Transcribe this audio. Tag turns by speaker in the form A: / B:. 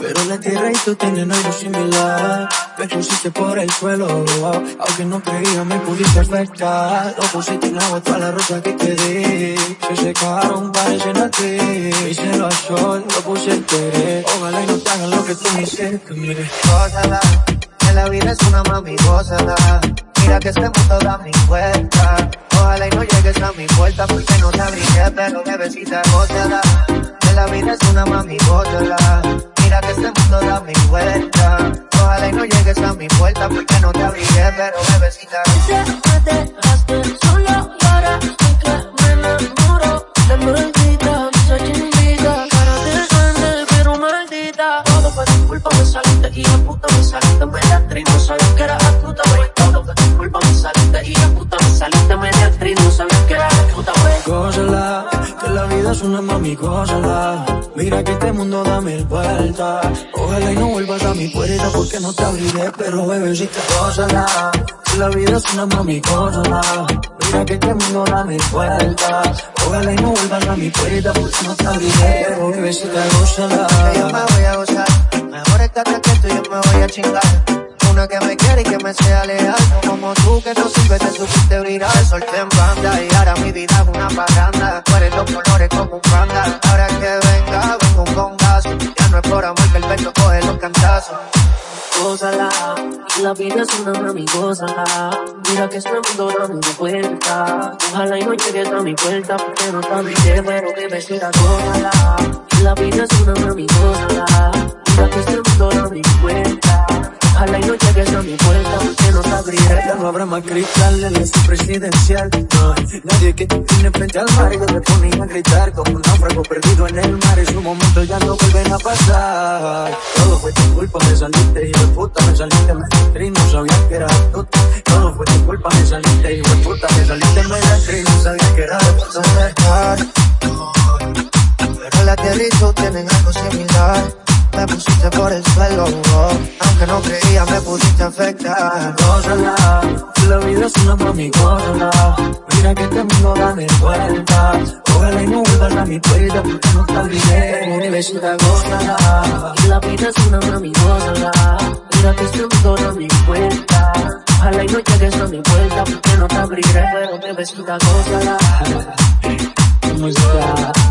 A: Pero la tierra y tú tienen algo similar. Me pusiste por el suelo, aunque no creía me pudiste afectar. Lo pusiste en agua toda la rosa que te di. Se secaron, parecen a ti. Se lo sol, lo querer. Ojalá y no te hagan lo que tú me hiciste.
B: La vida es una mami, gózala. Mira que este mundo da mi vuelta. Ojalá y no llegues a mi puerta porque no te abriré, pero bebecita, gózala. Que la vida es una mami, gózala. Mira que este mundo da mi vuelta. Ojalá y no llegues a mi puerta porque no te abriré, pero bebecita.
C: Fue tu culpa, me saliste y de puta me saliste media actriz, no sabía que era astuta. Todo fue tu culpa, me saliste y de puta me saliste media actriz, no sabía que era astuta.
A: Gózala, que la vida es una mami, gózala. Mira que este mundo da mil vueltas. Ojalá y no vuelvas a mi puerta porque no te abriré, pero bebecita, gózala. Que la vida es una mami, gózala. Mira que este mundo da mil vueltas. Ojalá y no vuelvas a mi puerta porque no te abriré, pero bebecita, gózala.
B: Mejor estate quieto y yo me voy a chingar. Una que me quiere y que me sea leal. No como tú que no sirve, te supiste brillar. Solté en banda y ahora mi vida es una parranda. Tú eres los colores como un panda. Ahora que venga, vengo un congazo. Ya no es por amor que el pecho coge los cantazos.
C: Gózala, la vida es una mami, gózala. Mira que este mundo da vuelta. Ojalá y no llegues a mi puerta porque no te abriré, pero que me siga, gózala. La vida es una mi puerta porque no abriré.
A: Ya no habrá más cristales en su presidencial. No, nadie que tiene frente al mar y yo te ponía a gritar como un náufrago perdido en el mar. En su momento ya no vuelven a pasar. Todo fue tu culpa, me saliste y de puta me saliste, me actriz, no sabía que era tú. Todo fue tu culpa, me saliste y de puta me saliste, me actriz, no sabía que era de puta.
B: Pero la tierra y tienen algo similar. Me pusiste por el suelo, oh. aunque no creía me pudiste afectar.
A: Gózala, la vida es una mami, gózala. Mira que este mundo da mil vueltas. Ojalá y no vuelvas a mi puerta porque no te abriré. Bebecita, gózala.
C: La vida es una mami, gózala. Mira que este mundo da mi vuelta. Ojalá y no llegues a mi puerta porque no te abriré, pero bebecita, gózala.
A: ¿Cómo está?